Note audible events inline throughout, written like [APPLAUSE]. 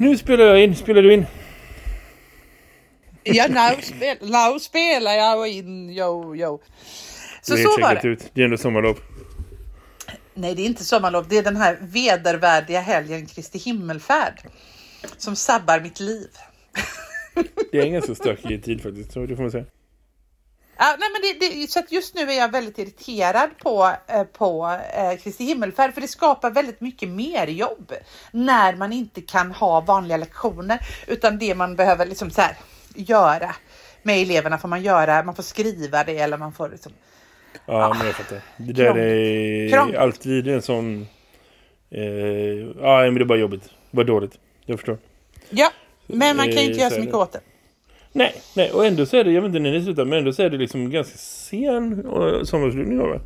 Nu spelar jag in. Spelar du in? Ja, nu, spel, nu spelar jag in. Jo, jo. Så det är så var det. Ut. Det är ändå sommarlov. Nej, det är inte sommarlov. Det är den här vedervärdiga helgen Kristi himmelfärd som sabbar mitt liv. Det är ingen så stökig tid faktiskt, så det får man säga. Ja, nej, men det, det, så just nu är jag väldigt irriterad på, eh, på eh, Kristi himmelfärd för det skapar väldigt mycket mer jobb när man inte kan ha vanliga lektioner utan det man behöver liksom så här, göra med eleverna får man göra, man får skriva det eller man får liksom Ja, men jag fattar. Det där är Krångligt. alltid en sån... Eh, ja, men det är bara jobbigt. Det var dåligt. Jag förstår. Ja, men man kan ju Eh, inte göra så mycket det. åt det. Nej, nej, och ändå så är det, jag vet inte när ni slutar, men ändå så är det liksom ganska sen eh, sommarslutning av det.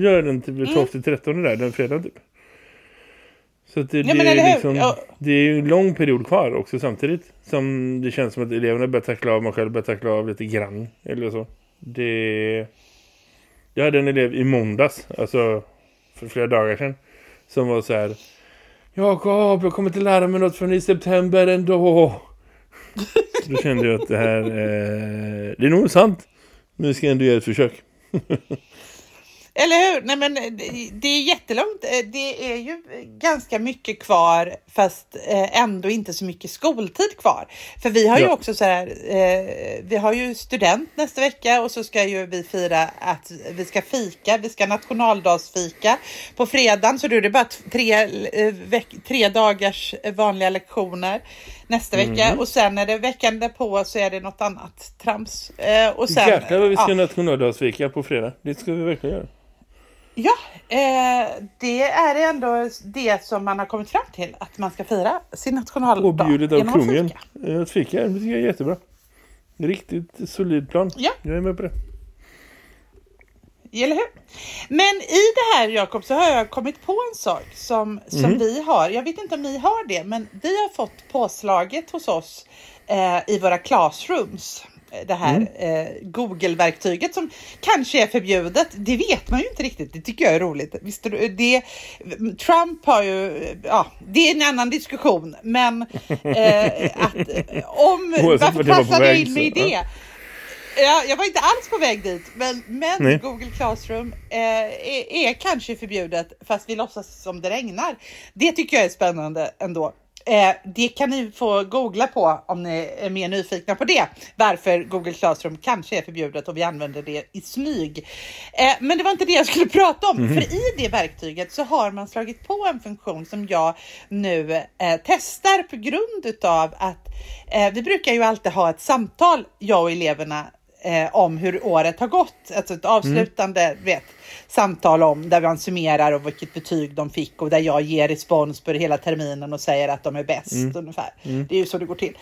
Gör den typ 12-13 där, den fredagen typ. Så det, Mm. Ja, det, är liksom, Ja. det är ju en lång period kvar också samtidigt. Som det känns som att eleverna börjar tackla av, man själv börjar tackla av lite grann. Eller så. Det... Jag hade en elev i måndags, alltså för flera dagar sedan. Som var så här... Jakob, jag kommer inte lära mig något förrän i september ändå. [LAUGHS] Då kände jag att det här... Eh, det är nog sant. Men vi ska ändå göra ett försök. [LAUGHS] Eller hur? Nej, men det- det är jättelångt. Eh, Det är ju ganska mycket kvar fast eh, ändå inte så mycket skoltid kvar. För vi har ju Ja. också så här, eh, vi har ju student nästa vecka och så ska ju vi fira att vi ska fika, vi ska nationaldagsfika på fredagen så då är det bara tre, eh, tre dagars vanliga lektioner nästa vecka och sen är det veckan därpå så är det något annat trams. Eh, och sen, Jäklar vad vi ska ja. nationaldagsfika på fredag. Det ska vi verkligen göra. Ja, eh, det är ändå det som man har kommit fram till, att man ska fira sin nationaldag Påbjudet av genom att kungen. fika. Eh, Att fika, det tycker jag är jättebra. Riktigt solid plan. Ja. Jag är med på det. Eller hur? Men i det här Jakob så har jag kommit på en sak som, som Mhm. vi har. Jag vet inte om ni har det, men vi har fått påslaget hos oss eh, i våra classrooms. Eh, Det här Mm. eh, Google-verktyget som kanske är förbjudet. Det vet man ju inte riktigt. Det tycker jag är roligt. Visst, är det- Trump har ju, ja, det är en annan diskussion. Men eh, att, eh, om, [LAUGHS] varför vart jag passade in mig i det? Ja, jag var inte alls på väg dit, men, men Nej. Google Classroom eh, är, är kanske förbjudet fast vi låtsas som det regnar. Det tycker jag är spännande ändå. Eh, det kan ni få googla på om ni är mer nyfikna på det. Varför Google Classroom kanske är förbjudet och vi använder det i smyg. Eh, men det var inte det jag skulle [LAUGHS] prata om. För i det verktyget så har man slagit på en funktion som jag nu eh, testar på grund utav att eh, vi brukar ju alltid ha ett samtal, jag och eleverna, eh, om hur året har gått. Alltså ett avslutande vet, samtal om där man summerar och vilket betyg de fick och där jag ger respons på hela terminen och säger att de är bäst ungefär. Det är ju så det går till.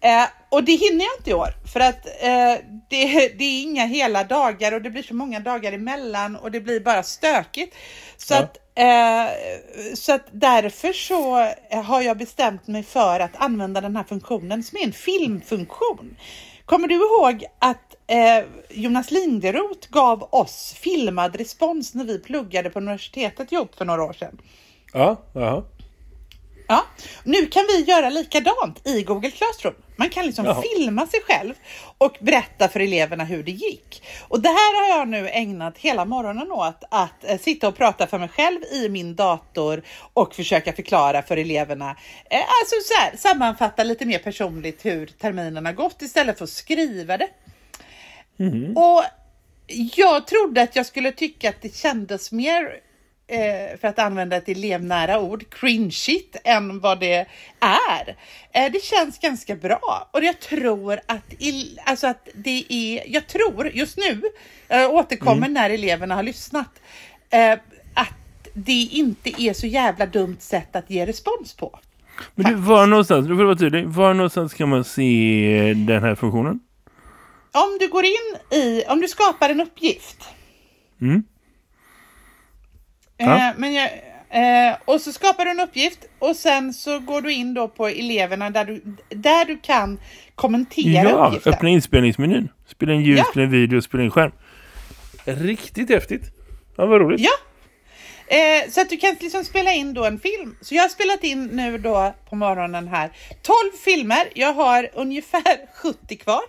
Eh, och det hinner jag inte i år för att eh, det, det är inga hela dagar och det blir så många dagar emellan och det blir bara stökigt. Så Ja. att Eh, så att därför så har jag bestämt mig för att använda den här funktionen som är en filmfunktion. Kommer du ihåg att eh, Jonas Linderoth gav oss filmad respons när vi pluggade på universitetet ihop för några år sedan? Ja, jaha. Ja, nu kan vi göra likadant i Google Classroom. Man kan liksom Jaha. filma sig själv och berätta för eleverna hur det gick. Och det här har jag nu ägnat hela morgonen åt att eh, sitta och prata för mig själv i min dator och försöka förklara för eleverna. Eh, alltså så här, sammanfatta lite mer personligt hur terminen har gått istället för att skriva det. Och jag trodde att jag skulle tycka att det kändes mer, eh, för att använda ett elevnära ord, cringeigt än vad det är. Eh, det känns ganska bra och jag tror att, alltså att det är, jag tror just nu, jag återkommer när eleverna har lyssnat, eh, att det inte är så jävla dumt sätt att ge respons på. Men du, var någonstans, du får vara tydlig, var någonstans kan man se den här funktionen? Om du går in i, om du skapar en uppgift. Mm. Eh, Ja. men jag, eh, och så skapar du en uppgift och sen så går du in då på eleverna där du, där du kan kommentera Ja, uppgiften. öppna inspelningsmenyn. Spela in ljud, Ja. spela in video, spela in skärm. Riktigt häftigt. Ja, vad roligt. Ja. Eh, så att du kan liksom spela in då en film. Så jag har spelat in nu då på morgonen här 12 filmer. Jag har ungefär [LAUGHS] 70 kvar.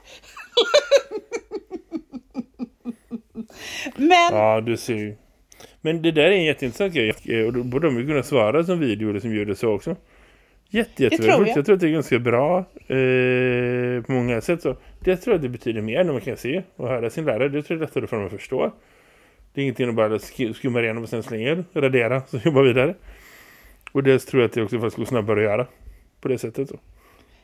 Men Ja, du ser ju. Men det där är en jätteintressant grej. Eh, Och då borde de ju kunna svara som video eller som och så också. Jätte, jättevärdefullt. tror jag. jag. tror att det är ganska bra eh, på många sätt. Så. Det tror jag det betyder mer när man kan se och höra sin lärare. Det tror jag är lättare för dem att förstå. Det är ingenting att bara sk- skumma igenom och sen slänga, radera, så jobba vidare. Och det tror jag att det också faktiskt går snabbare att göra. På det sättet. Så.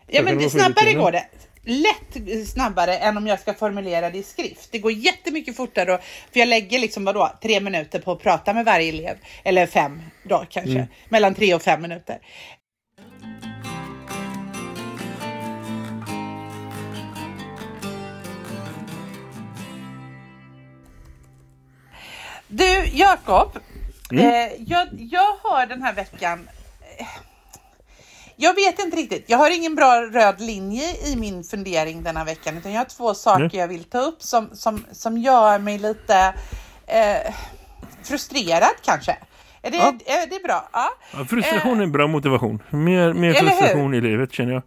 Ja, men det det snabbare går det. Lätt snabbare än om jag ska formulera det i skrift. Det går jättemycket fortare för jag lägger liksom vadå, tre minuter på att prata med varje elev. Eller fem då kanske. Mm. Mellan tre och fem minuter. Du Jakob, Mm. eh, jag, jag har den här veckan eh, jag vet inte riktigt. Jag har ingen bra röd linje i min fundering denna veckan. Utan jag har två saker Nej. jag vill ta upp som, som, som gör mig lite eh, frustrerad kanske. Är det, Ja. är det bra? Ja. Ja, frustration är en bra motivation. Mer, mer frustration i livet känner jag.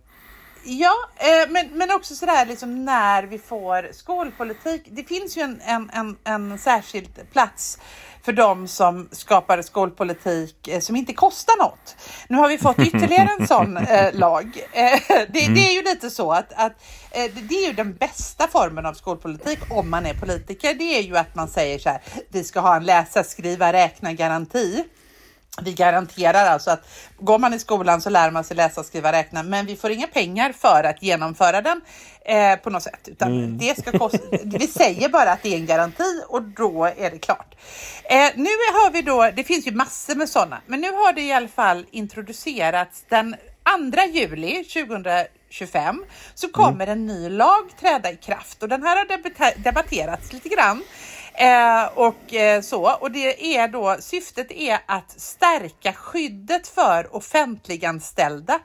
Ja, eh, men, men också sådär liksom när vi får skolpolitik. Det finns ju en, en, en, en särskild plats för de som skapar skolpolitik eh, som inte kostar något. Nu har vi fått ytterligare en sån [LAUGHS] eh, lag. Eh, det, det är ju lite så att, att eh, det- det är ju den bästa formen av skolpolitik om man är politiker. Det är ju att man säger så här, vi ska ha en läsa, skriva, räkna garanti. Vi garanterar alltså att går man i skolan så lär man sig läsa, skriva, räkna, men vi får inga pengar för att genomföra den eh, på något sätt. Utan det ska kosta, [LAUGHS] vi säger bara att det är en garanti och då är det klart. Eh, nu har vi då, det finns ju massor med sådana, men nu har det i alla fall introducerats den 2 juli 2025 så kommer en ny lag träda i kraft och den här har debatterats lite grann. Eh, och eh, så, och det är då, syftet är att stärka skyddet för offentliganställda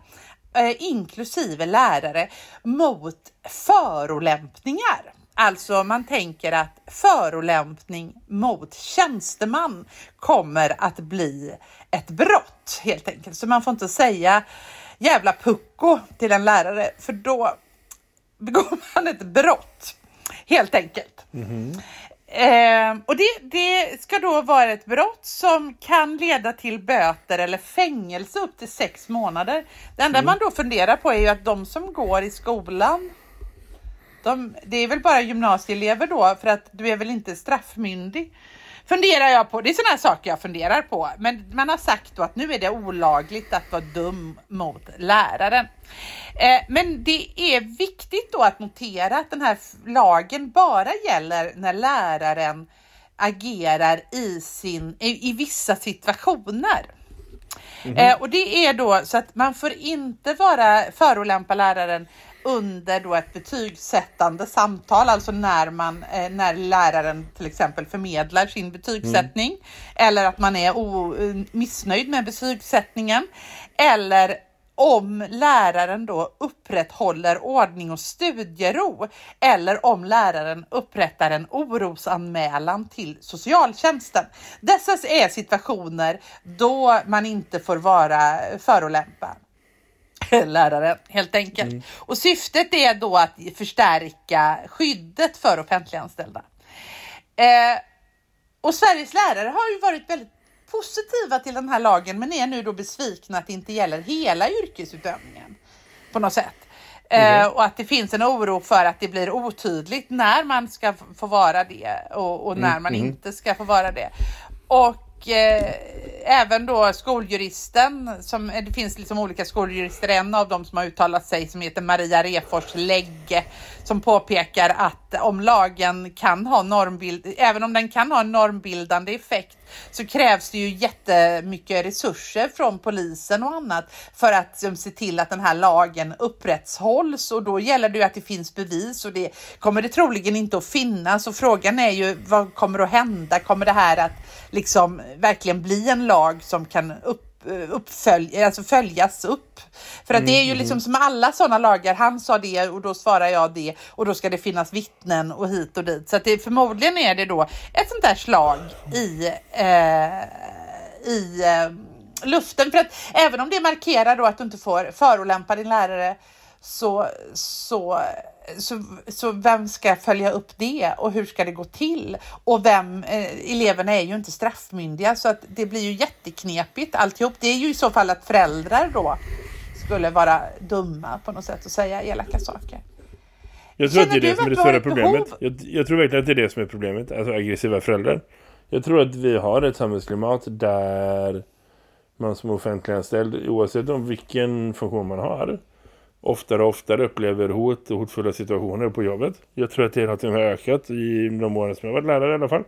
eh, inklusive lärare mot förolämpningar. Alltså man tänker att förolämpning mot tjänsteman kommer att bli ett brott helt enkelt. Så man får inte säga jävla pucko till en lärare för då begår [LAUGHS] man ett brott helt enkelt. Mhm. Eh, och det, det ska då vara ett brott som kan leda till böter eller fängelse upp till sex månader. Det enda man då funderar på är ju att de som går i skolan, de, det är väl bara gymnasieelever då för att du är väl inte straffmyndig. Funderar jag på, det är sådana saker jag funderar på. Men man har sagt då att nu är det olagligt att vara dum mot läraren. Eh, men det är viktigt då att notera att den här lagen bara gäller när läraren agerar i, sin, i, i vissa situationer. Eh, och det är då så att man får inte vara förolämpa läraren under då ett betygssättande samtal, alltså när, man, eh, när läraren till exempel förmedlar sin betygssättning eller att man är o, eh, missnöjd med betygssättningen eller om läraren då upprätthåller ordning och studiero. Eller om läraren upprättar en orosanmälan till socialtjänsten. Dessa är situationer då man inte får vara förolämpa [LAUGHS] läraren helt enkelt. Och syftet är då att förstärka skyddet för offentliganställda. Eh, och Sveriges lärare har ju varit väldigt positiva till den här lagen men är nu då besvikna att det inte gäller hela yrkesutövningen på något sätt. Eh, och att det finns en oro för att det blir otydligt när man ska få vara det och, och när man inte ska få vara det. Och eh, även då skoljuristen, som, eh, det finns liksom olika skoljurister, en av dem som har uttalat sig som heter Maria Refors Lägge som påpekar att om lagen kan ha normbild, även om den kan ha en normbildande effekt så krävs det ju jättemycket resurser från polisen och annat för att um, se till att den här lagen upprätthålls och då gäller det ju att det finns bevis och det kommer det troligen inte att finnas och frågan är ju vad kommer att hända? Kommer det här att liksom verkligen bli en lag som kan upp uppfölj, alltså följas upp. För att det är ju liksom som alla sådana lagar, han sa det och då svarar jag det och då ska det finnas vittnen och hit och dit. Så att det, förmodligen är det då ett sånt där slag i, eh, i eh, luften. För att även om det markerar då att du inte får förolämpa din lärare så, så så, så vem ska följa upp det och hur ska det gå till? Och vem, eh, eleverna är ju inte straffmyndiga så att det blir ju jätteknepigt alltihop. Det är ju i så fall att föräldrar då skulle vara dumma på något sätt och säga elaka saker. Jag tror Känner att det är det som är det stora problemet. Jag, jag, tror verkligen att det är det som är problemet, alltså aggressiva föräldrar. Jag tror att vi har ett samhällsklimat där man som offentliganställd, oavsett om vilken funktion man har, oftare och oftare upplever hot och hotfulla situationer på jobbet. Jag tror att det är något som har ökat i de åren som jag har varit lärare i alla fall.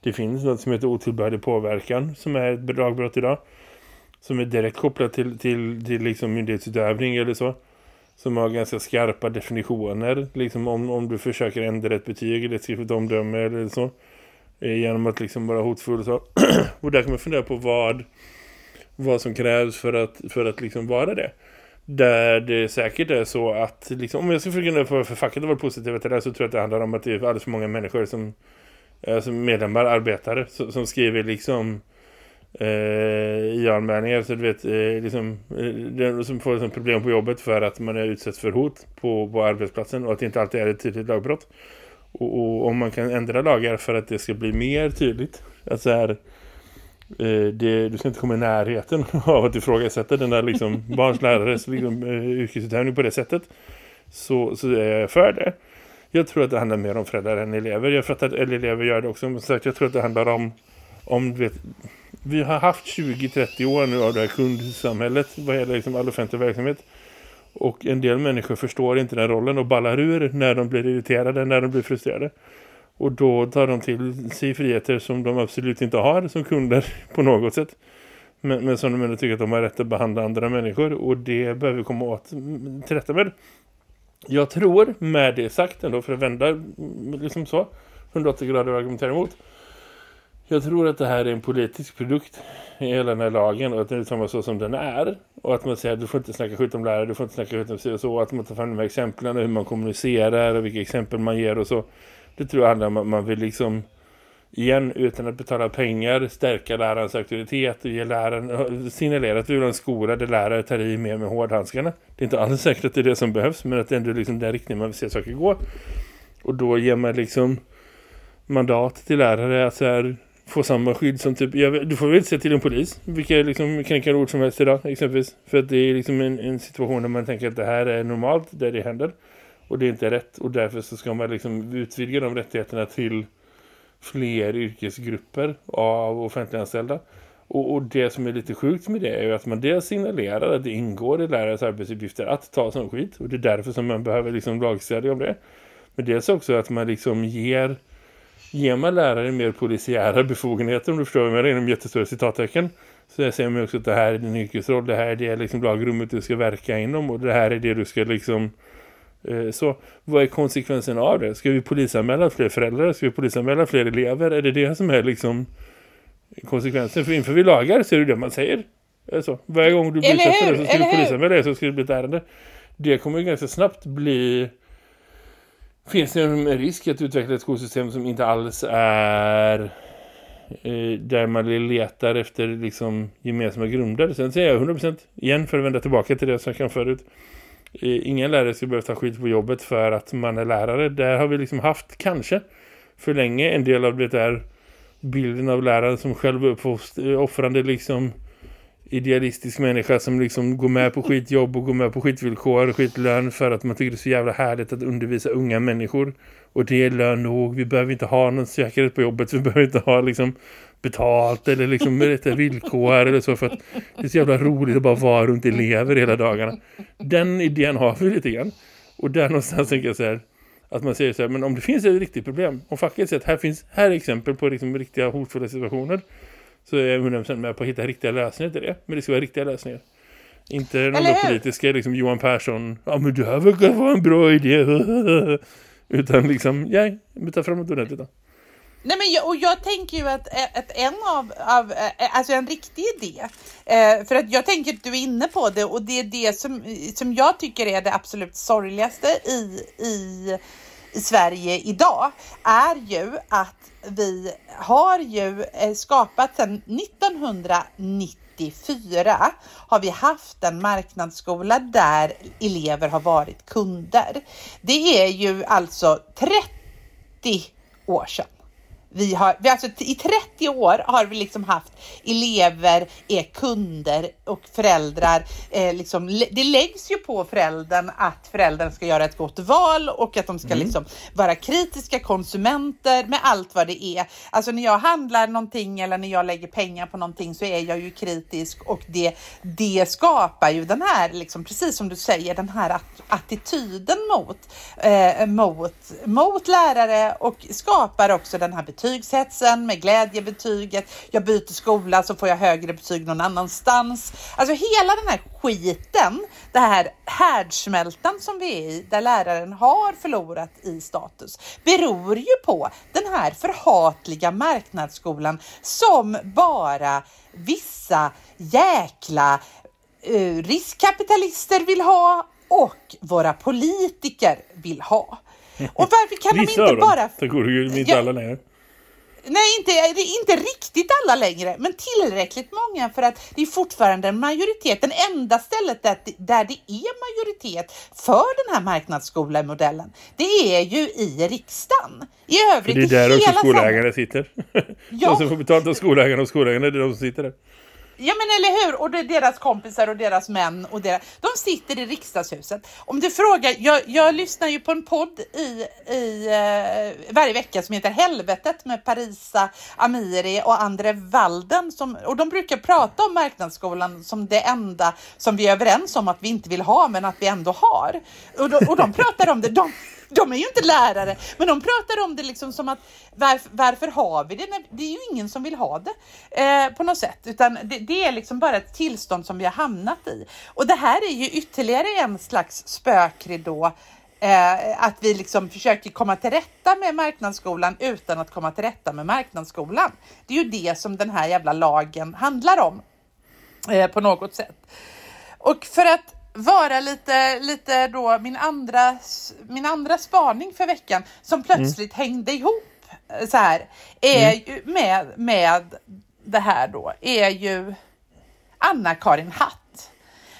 Det finns något som heter otillbörlig påverkan som är ett lagbrott idag. Som är direkt kopplat till, till, till liksom myndighetsutövning eller så. Som har ganska skarpa definitioner. Liksom om, om du försöker ändra ett betyg eller ett skriftligt omdöme eller så. Eh, genom att liksom vara hotfull. och Så. [CLEARS THROAT] och där kan man fundera på vad, vad som krävs för att, för att liksom vara det. Där det säkert är så att liksom, om jag ska försöka för, för facket att vara positiva till det så tror jag att det handlar om att det är alldeles för många människor som alltså medlemmar, arbetare som, som skriver liksom eh, i anmälningar så du vet eh, liksom, eh, som får liksom problem på jobbet för att man är utsatt för hot på, på arbetsplatsen och att det inte alltid är ett tydligt lagbrott. Och, och om man kan ändra lagar för att det ska bli mer tydligt att så här det, du ska inte komma i närheten [LAUGHS] av att ifrågasätta den där liksom, [LAUGHS] barns lärares liksom, eh, yrkesutövning på det sättet. Så, så är jag för det. Jag tror att det handlar mer om föräldrar än elever. Jag fattar att elever gör det också. Men sagt, jag tror att det handlar om, om vet, vi har haft 20-30 år nu av det här kundsamhället vad gäller liksom all offentlig verksamhet. Och en del människor förstår inte den rollen och ballar ur när de blir irriterade, när de blir frustrerade. Och då tar de till sig friheter som de absolut inte har som kunder [LAUGHS] på något sätt. Men, men som de ändå tycker att de har rätt att behandla andra människor. Och det behöver vi komma åt mm, till rätta med. Jag tror med det sagt ändå för att vända mm, liksom så 180 grader och argumentera emot. Jag tror att det här är en politisk produkt i hela den här lagen och att den är samma så som den är. Och att man säger att du får inte snacka skit om lärare, du får inte snacka skit om sig och så. Att man tar fram de här exemplen hur man kommunicerar och vilka exempel man ger och så. Det tror jag handlar om att man vill liksom igen utan att betala pengar stärka lärarens auktoritet och ge läraren [LAUGHS] signalera att vi vill ha en skola där lärare tar i mer med hårdhandskarna. Det är inte alls säkert att det är det som behövs men att det ändå är liksom den riktning man vill se saker gå. Och då ger man liksom mandat till lärare att så här, få samma skydd som typ, jag, du får väl inte se till en polis, vilka liksom kränkande ord som helst idag exempelvis. För att det är liksom en, en situation där man tänker att det här är normalt, där det händer. Och det är inte rätt. Och därför så ska man liksom utvidga de rättigheterna till fler yrkesgrupper av offentliganställda. Och, och det som är lite sjukt med det är ju att man dels signalerar att det ingår i lärares arbetsuppgifter att ta sån skit. Och det är därför som man behöver liksom lagstödja om det. Men dels också att man liksom ger, ger man lärare mer polisiära befogenheter om du förstår vad jag menar inom jättestora citattecken. Så jag säger mig också att det här är din yrkesroll, det här är det liksom lagrummet du ska verka inom och det här är det du ska liksom så vad är konsekvensen av det? Ska vi polisanmäla fler föräldrar? Ska vi polisanmäla fler elever? Är det det som är liksom konsekvensen? För inför vi lagar så är det det man säger. Så, varje gång du blir utsatt så ska du polisanmäla det så ska det bli ett ärende. Det kommer ju ganska snabbt bli... Finns det en risk att utveckla ett skolsystem som inte alls är eh, där man letar efter liksom gemensamma grunder. Sen säger jag 100% igen för att vända tillbaka till det som jag kan förut ingen lärare ska behöva ta skit på jobbet för att man är lärare. Där har vi liksom haft kanske för länge en del av det där bilden av läraren som själv uppoffrande liksom idealistisk människa som liksom går med på skitjobb och går med på skitvillkor och skitlön för att man tycker det är så jävla härligt att undervisa unga människor. Och det är lön nog. Vi behöver inte ha någon säkerhet på jobbet. Vi behöver inte ha liksom betalt eller liksom med rätta villkor eller så för att det är så jävla roligt att bara vara runt elever hela dagarna. Den idén har vi lite grann. Och där någonstans tänker jag så här att man säger så här, men om det finns ett riktigt problem, om facket säger att här finns här är exempel på liksom riktiga hotfulla situationer så är jag 100% med på att hitta riktiga lösningar till det. Men det ska vara riktiga lösningar. Inte några politiska, liksom Johan Persson. Ja, men det här verkar vara en bra idé. [LAUGHS] Utan liksom, ja, vi tar fram något ordentligt då. Nej, men jag, och jag tänker ju att, att en av, av eh, alltså en riktig idé, eh, för att jag tänker att du är inne på det och det är det som, som jag tycker är det absolut sorgligaste i, i, i Sverige idag, är ju att vi har ju eh, skapat sedan 1994 har vi haft en marknadsskola där elever har varit kunder. Det är ju alltså 30 år sedan. Vi har, vi alltså, I 30 år har vi liksom haft elever är kunder och föräldrar. Eh, liksom, det läggs ju på föräldern att föräldern ska göra ett gott val och att de ska liksom vara kritiska konsumenter med allt vad det är. Alltså när jag handlar någonting eller när jag lägger pengar på någonting så är jag ju kritisk och det, det skapar ju den här, liksom, precis som du säger, den här att, attityden mot, eh, mot, mot lärare och skapar också den här betygshetsen med glädjebetyget. Jag byter skola så får jag högre betyg någon annanstans. Alltså hela den här skiten, det här härdsmältan som vi är i, där läraren har förlorat i status, beror ju på den här förhatliga marknadsskolan som bara vissa jäkla eh, riskkapitalister vill ha och våra politiker vill ha. Och varför kan de Vissa inte av dem, bara... tack gode gud, men inte alla längre. Nej, inte, det är inte riktigt alla längre, men tillräckligt många för att det är fortfarande en majoritet. Den enda stället där, där det är majoritet för den här marknadsskolemodellen, det är ju i riksdagen. I För övrigt det är där också hela skolägare sitter. Ja. De som får betalt av skolägarna och skolägarna det är de som sitter där. Ja men eller hur, och det är deras kompisar och deras män och deras, de sitter i riksdagshuset. Om du frågar, jag, jag lyssnar ju på en podd i, i uh, varje vecka som heter Helvetet med Parisa Amiri och Andre Walden som, och de brukar prata om marknadsskolan som det enda som vi är överens om att vi inte vill ha men att vi ändå har. Och, de, och de pratar om det, de, de är ju inte lärare, men de pratar om det liksom som att varför, varför har vi det? Det är ju ingen som vill ha det eh, på något sätt, utan det, det är liksom bara ett tillstånd som vi har hamnat i. Och det här är ju ytterligare en slags spökridå Eh, att vi liksom försöker komma till rätta med marknadsskolan utan att komma till rätta med marknadsskolan. Det är ju det som den här jävla lagen handlar om eh, på något sätt. Och för att vara lite, lite då min andra, min andra spaning för veckan som plötsligt hängde ihop eh, så här är ju med, med det här då är ju Anna-Karin Hatt.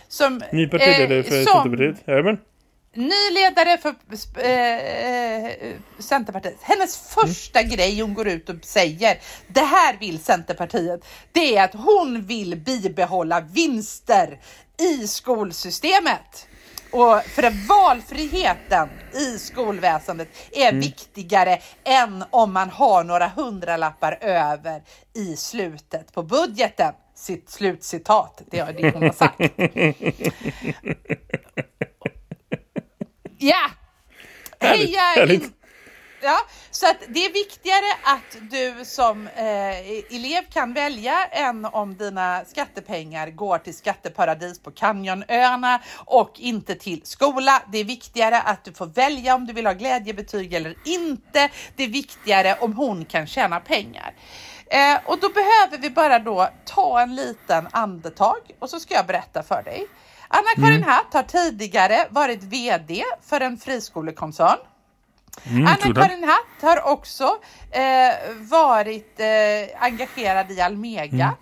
Som, Ny partiledare eh, för som- Centerpartiet. Jajamän. Ny ledare för eh, eh, Centerpartiet. Hennes första grej hon går ut och säger, det här vill Centerpartiet, det är att hon vill bibehålla vinster i skolsystemet. Och för att valfriheten i skolväsendet är viktigare än om man har några hundralappar över i slutet på budgeten. Sitt slutcitat, det är det hon har sagt. [LAUGHS] Ja! Härligt, Heja in- Ja, så att det är viktigare att du som eh, elev kan välja än om dina skattepengar går till skatteparadis på Canyonöarna och inte till skola. Det är viktigare att du får välja om du vill ha glädjebetyg eller inte. Det är viktigare om hon kan tjäna pengar. Eh, och då behöver vi bara då ta en liten andetag och så ska jag berätta för dig. Anna-Karin Hatt har tidigare varit VD för en friskolekoncern. Mm, Anna-Karin Hatt har också eh, varit eh, engagerad i Almega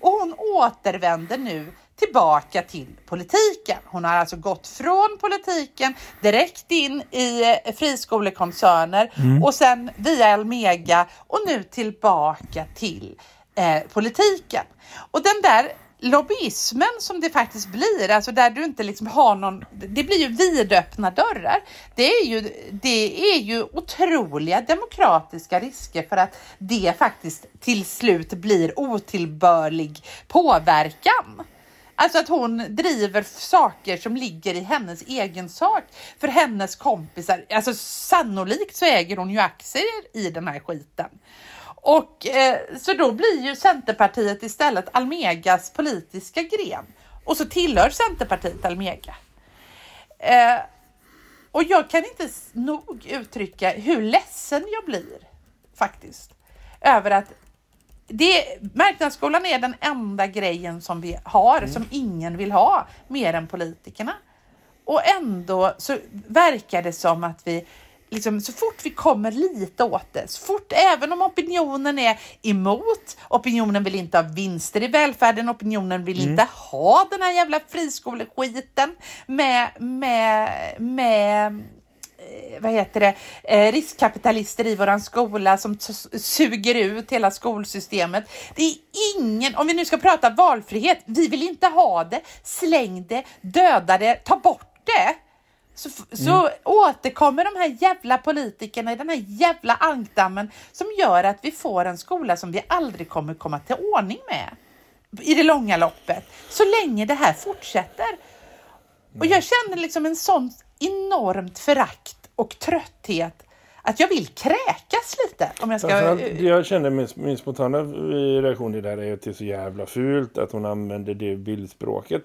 och hon återvänder nu tillbaka till politiken. Hon har alltså gått från politiken direkt in i eh, friskolekoncerner och sen via Almega och nu tillbaka till eh, politiken. Och den där lobbyismen som det faktiskt blir, alltså där du inte liksom har någon, det blir ju vidöppna dörrar. Det är ju, det är ju otroliga demokratiska risker för att det faktiskt till slut blir otillbörlig påverkan. Alltså att hon driver saker som ligger i hennes egen sak för hennes kompisar. Alltså sannolikt så äger hon ju aktier i den här skiten. Och eh, så då blir ju Centerpartiet istället Almegas politiska gren. Och så tillhör Centerpartiet Almega. Eh, och jag kan inte nog uttrycka hur ledsen jag blir faktiskt över att det, marknadsskolan är den enda grejen som vi har mm. som ingen vill ha mer än politikerna. Och ändå så verkar det som att vi liksom, så fort vi kommer lite åt det, så fort, även om opinionen är emot, opinionen vill inte ha vinster i välfärden, opinionen vill mm. inte ha den här jävla friskoleskiten med, med, med eh, vad heter det, eh, riskkapitalister i våran skola som suger ut hela skolsystemet. Det är ingen, om vi nu ska prata valfrihet, vi vill inte ha det, släng det, döda det, ta bort det så, så mm. återkommer de här jävla politikerna i den här jävla ankdammen som gör att vi får en skola som vi aldrig kommer komma till ordning med i det långa loppet. Så länge det här fortsätter. Och jag känner liksom en sån enormt förakt och trötthet att jag vill kräkas lite. Om jag, ska... jag känner min, min spontana reaktion i det här är att det är så jävla fult att hon använder det bildspråket.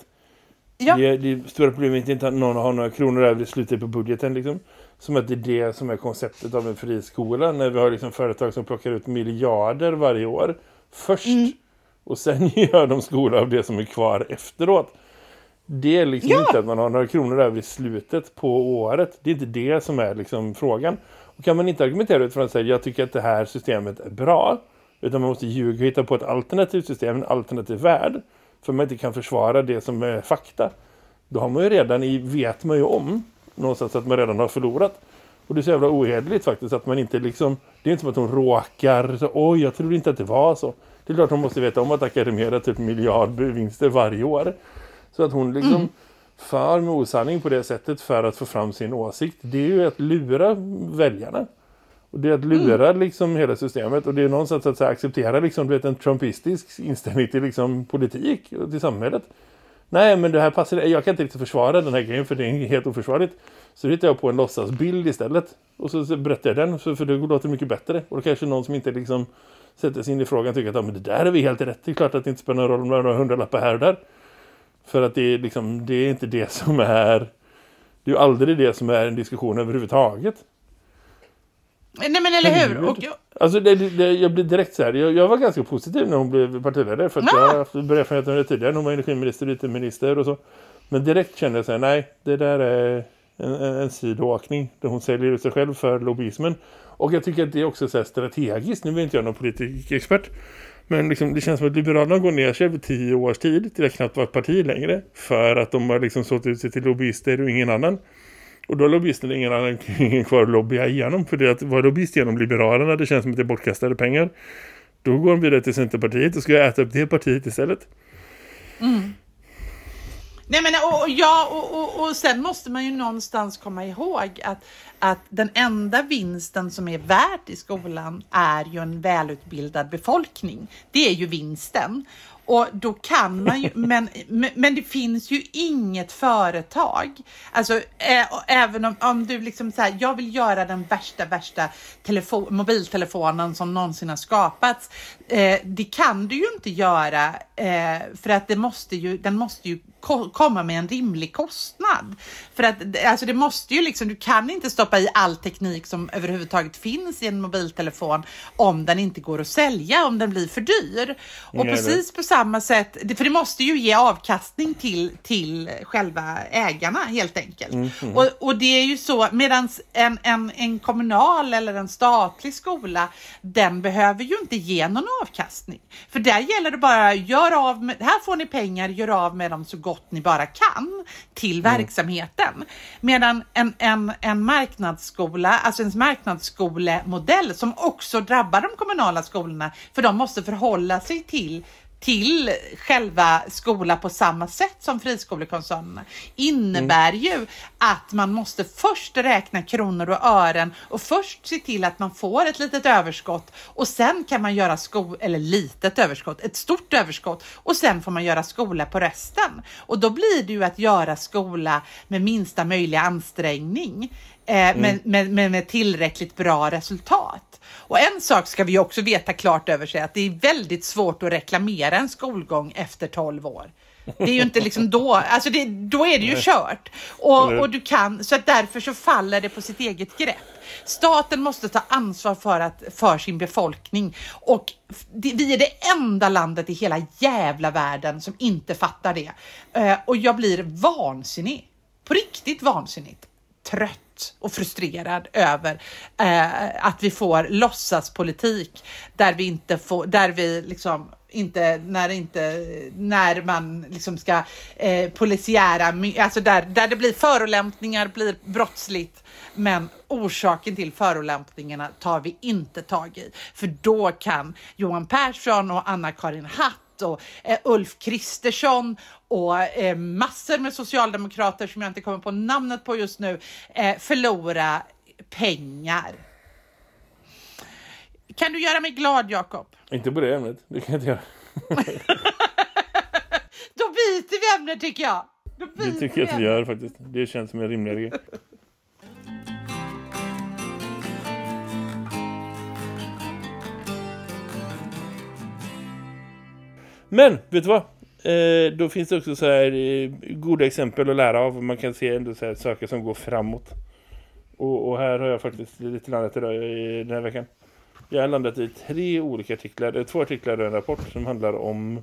Ja. Det, det stora problemet är inte att någon har några kronor över i slutet på budgeten. Liksom. Som att det är det som är konceptet av en friskola. När vi har liksom företag som plockar ut miljarder varje år. Först. Mm. Och sen [LAUGHS] gör de skola av det som är kvar efteråt. Det är liksom ja. inte att man har några kronor över i slutet på året. Det är inte det som är liksom frågan. Och kan man inte argumentera utifrån att säga jag tycker att det här systemet är bra. Utan man måste ljuga och hitta på ett alternativt system, en alternativ värld för man inte kan försvara det som är fakta. Då har man ju redan i, vet man ju om någonstans att man redan har förlorat. Och det är så jävla ohederligt faktiskt att man inte liksom, det är inte som att hon råkar, så, oj jag trodde inte att det var så. Det är klart hon måste veta om att Akademia typ miljardvinster varje år. Så att hon liksom mm. för med osanning på det sättet för att få fram sin åsikt. Det är ju att lura väljarna. Och det är att lura mm. liksom hela systemet. Och det är någonstans att säga, acceptera liksom, du vet, en trumpistisk inställning till liksom, politik och till samhället. Nej, men det här passar. Jag kan inte riktigt försvara den här grejen för det är helt oförsvarligt. Så hittar jag på en låtsasbild istället. Och så berättar jag den, för, för det låter mycket bättre. Och då kanske någon som inte liksom sätter sig in i frågan tycker att ja, men det där är vi helt rätt. Det är klart att det inte spelar någon roll om det är några hundralappar här och där. För att det är, liksom, det är inte det som är... Det är ju aldrig det som är en diskussion överhuvudtaget. Nej men eller hur? Och jag... Alltså det, det, jag blir direkt så här. Jag, jag, var ganska positiv när hon blev partiledare. För att ja. jag erfarenhet av det tidigare. Hon var energiminister, IT-minister och så. Men direkt kände jag så här, nej det där är en, en, en sidåkning. Där hon säljer ut sig själv för lobbyismen. Och jag tycker att det är också så här strategiskt. Nu är inte jag någon politikexpert. Men liksom, det känns som att Liberalerna går ner sig över tio års tid till att knappt vara ett parti längre. För att de har liksom sålt ut sig till lobbyister och ingen annan. Och då har lobbyisten ingen annan [LAUGHS] kvar att lobbya igenom. För det att vara lobbyist genom Liberalerna, det känns som att det är bortkastade pengar. Då går de vidare till Centerpartiet och ska äta upp det partiet istället. Mm. Nej men och, och ja, och, och, och sen måste man ju någonstans komma ihåg att, att den enda vinsten som är värt i skolan är ju en välutbildad befolkning. Det är ju vinsten. Och då kan man ju, [LAUGHS] men, men det finns ju inget företag, alltså äh, även om, om du liksom så här, jag vill göra den värsta, värsta telefon, mobiltelefonen som någonsin har skapats. Eh, det kan du ju inte göra eh, för att det måste ju, den måste ju komma med en rimlig kostnad. För att alltså det måste ju liksom, du kan inte stoppa i all teknik som överhuvudtaget finns i en mobiltelefon om den inte går att sälja, om den blir för dyr. Och Nej, precis på samma sätt, för det måste ju ge avkastning till, till själva ägarna helt enkelt. Mm, mm. Och, och det är ju så, medan en, en, en kommunal eller en statlig skola, den behöver ju inte ge någon avkastning. För där gäller det bara, gör av med, här får ni pengar, gör av med dem så gott gott ni bara kan till mm. verksamheten. Medan en, en, en marknadsskola, alltså en marknadsskolemodell som också drabbar de kommunala skolorna, för de måste förhålla sig till till själva skola på samma sätt som friskolekoncernerna innebär mm. ju att man måste först räkna kronor och ören och först se till att man får ett litet överskott och sen kan man göra sko eller litet överskott, ett stort överskott och sen får man göra skola på resten. Och då blir det ju att göra skola med minsta möjliga ansträngning eh, mm. med, med, med, med tillräckligt bra resultat. Och en sak ska vi också veta klart över sig att det är väldigt svårt att reklamera en skolgång efter 12 år. Det är ju inte liksom då, alltså det, då är det ju kört. Och, och du kan, så att därför så faller det på sitt eget grepp. Staten måste ta ansvar för, att, för sin befolkning och det, vi är det enda landet i hela jävla världen som inte fattar det. Uh, och jag blir vansinnig. På riktigt vansinnigt. Trött och frustrerad över eh, att vi får låtsaspolitik där vi inte får, där vi liksom inte när inte när man liksom ska eh, polisiära, alltså där, där det blir förolämpningar blir brottsligt. Men orsaken till förolämpningarna tar vi inte tag i, för då kan Johan Persson och Anna-Karin Hatt och eh, Ulf Kristersson och eh, massor med socialdemokrater som jag inte kommer på namnet på just nu eh, förlora pengar. Kan du göra mig glad, Jakob? Inte på det ämnet, det kan jag inte göra. [LAUGHS] Då byter vi ämne tycker jag. Det tycker jag att vi gör faktiskt. Det känns som en rimligare grej. Men, vet du vad? Eh, då finns det också så här eh, goda exempel att lära av. Man kan se ändå så här saker som går framåt. Och, och här har jag faktiskt lite landat idag i den här veckan. Jag har landat i tre olika artiklar, eh, två artiklar och en rapport som handlar om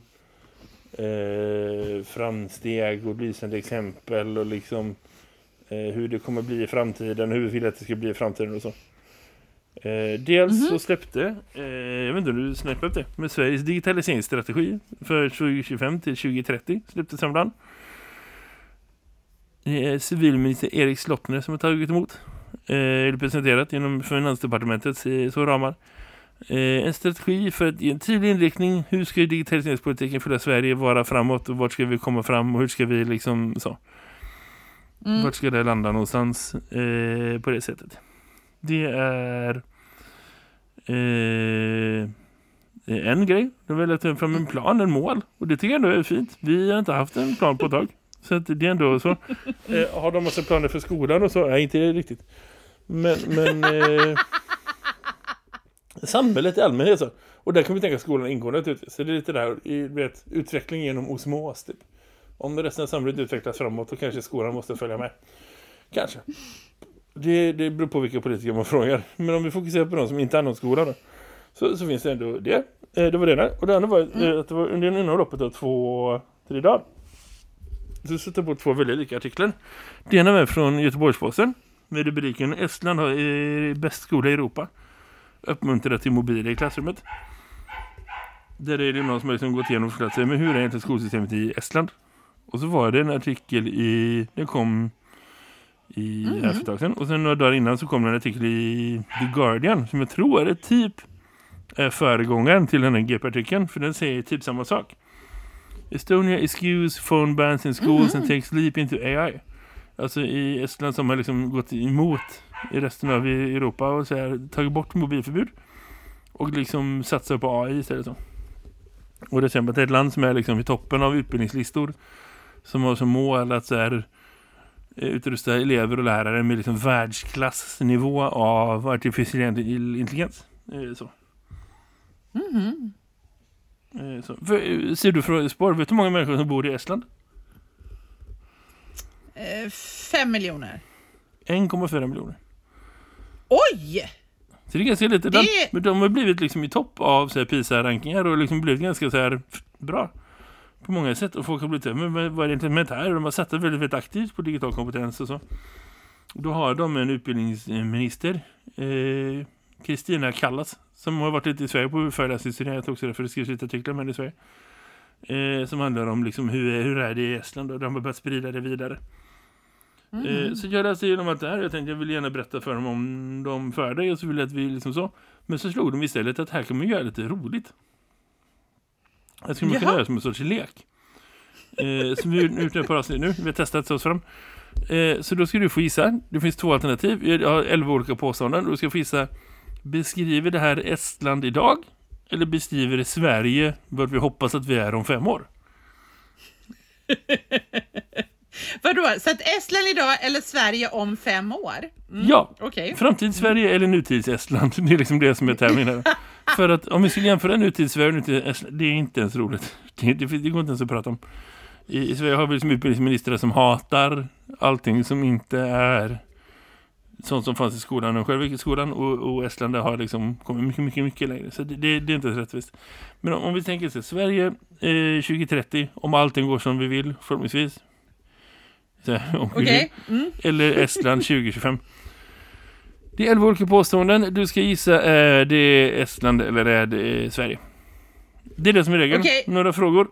eh, framsteg och lysande exempel och liksom eh, hur det kommer bli i framtiden, hur vi vill att det ska bli i framtiden och så. Eh, dels mm -hmm. så släppte, eh, jag vet inte om du släppte upp det, men Sveriges digitaliseringsstrategi för 2025 till 2030 släpptes häromdagen. Det är civilminister Erik Slottner som har tagit emot eh, presenterat genom Finansdepartementets eh, så ramar. Eh, en strategi för att ge en tydlig inriktning. Hur ska digitaliseringspolitiken för Sverige vara framåt och vart ska vi komma fram och hur ska vi liksom så. Mm. Vart ska det landa någonstans eh, på det sättet. Det är eh, eh en grej. De att ta fram en plan, en mål. Och det tycker jag ändå är fint. Vi har inte haft en plan på ett tag. Så att det är ändå så. [LAUGHS] Eh, har de massa planer för skolan och så? Nej, inte riktigt. Men, men eh, [LAUGHS] samhället i allmänhet så. Och där kan vi tänka skolan ingår naturligtvis. Så det är lite där i vet, utveckling genom osmos typ. Om resten av samhället utvecklas framåt så kanske skolan måste följa med. Kanske. Det, det beror på vilka politiker man [LAUGHS] frågar. Men om vi fokuserar på de som inte har någon skola då, så, så finns det ändå det. Eh, det var det där. Och det andra var mm. att det var under en loppet av två, tre dagar. Så sätter på två väldigt lika artiklar. Det ena var från Göteborgsposten med rubriken Estland har bäst skola i Europa. Uppmuntra till mobiler i klassrummet. Där är det någon som har liksom gått igenom och förklarat sig men hur är egentligen skolsystemet i Estland? Och så var det en artikel i, den kom i mm. här för ett tag sedan. Och sen några dagar innan så kom en artikel i The Guardian som jag tror är typ är föregångaren till den här GP-artikeln. För den säger typ samma sak. Estonia eschews phone bans in schools mm. and takes leap into AI. Alltså i Estland som har liksom gått emot i resten av Europa och så här, tagit bort mobilförbud. Och liksom satsar på AI istället så. Och det är ett land som är liksom i toppen av utbildningslistor. Som har som mål att så här, eh, utrusta elever och lärare med liksom världsklassnivå av artificiell intelligens. Eh, så. Mm -hmm. så. För, ser du för spår, vet du hur många människor som bor i Estland? Eh, fem miljoner. 1,4 miljoner. Oj! Så det är ganska lite. Det... Men de har blivit liksom i topp av PISA-rankingar och liksom blivit ganska så här bra på många sätt. Och folk har blivit, men vad är det inte här? De har satsat väldigt, väldigt aktivt på digital kompetens och så. Då har de en utbildningsminister, eh, Kristina eh, Kallas, som har varit lite i Sverige på föreläsningsturné. Jag tog också därför det skrivs lite artiklar med i Sverige. Eh, som handlar om liksom hur, hur är det i Estland och de har börjat sprida det vidare. Mm. Eh, så jag läste igenom allt det här. Jag tänkte jag vill gärna berätta för dem om de för dig och så ville att vi liksom så. Men så slog de istället att här kan man göra lite roligt. Här skulle man kunna göra som en sorts lek. Eh, som vi har gjort par avsnitt nu. Vi har testat oss fram. Eh, så då ska du få gissa. Det finns två alternativ. Jag har elva olika påståenden. Du ska få gissa. Beskriver det här Estland idag? Eller beskriver det Sverige vad vi hoppas att vi är om fem år? [LAUGHS] Vadå, så att Estland idag eller Sverige om fem år? Mm. Ja, Okej. framtids-Sverige eller nutids-Estland. Det är liksom det som är tävlingen här. [LAUGHS] För att om vi skulle jämföra nutids-Estland, det är inte ens roligt. Det, det, det går inte ens att prata om. I, I Sverige har vi liksom utbildningsministrar som hatar allting som inte är sånt som fanns i skolan och själv i skolan och, och Estland har liksom kommit mycket, mycket, mycket längre. Så det, det, det är inte rättvist. Men om, om vi tänker så, Sverige eh, 2030, om allting går som vi vill, förhoppningsvis. Så, om vi Okej. vill. Mm. Eller Estland 2025. Det är 11 olika påståenden. Du ska gissa, är det Estland eller är det Sverige? Det är det som är regeln. Okej. Några frågor?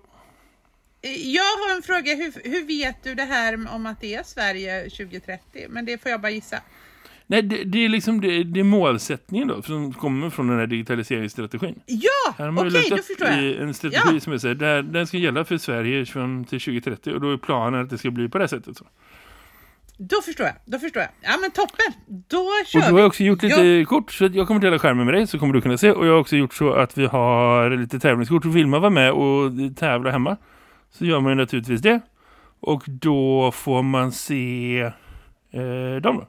Jag har en fråga, hur, hur vet du det här om att det är Sverige 2030? Men det får jag bara gissa. Nej, det, det är liksom det, det är målsättningen då som kommer från den här digitaliseringsstrategin. Ja, okej, lagt då förstår jag. en strategi Ja. som är så här, där, den ska gälla för Sverige från till 2030 och då är planen att det ska bli på det här sättet. Så. Då förstår jag, då förstår jag. Ja men toppen, då kör Och då har vi. också gjort lite Ja. kort så jag kommer dela skärmen med dig så kommer du kunna se. Och jag har också gjort så att vi har lite tävlingskort och Vilma var med och tävla hemma. Så gör man ju naturligtvis det. Och då får man se eh, dem då.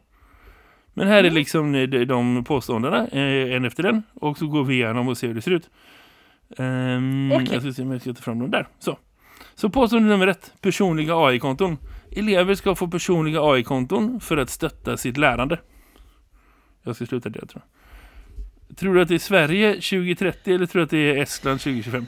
Men här Mm. är liksom eh, de, de påståendena eh, en efter den. Och så går vi igenom och ser hur det ser ut. Um, Okej. Jag ska se om jag ska ta fram dem där. Så. Så påstående nummer ett. Personliga AI-konton. Elever ska få personliga AI-konton för att stötta sitt lärande. Jag ska sluta det, tror jag. Tror du att det är Sverige 2030 eller tror du att det är Estland 2025?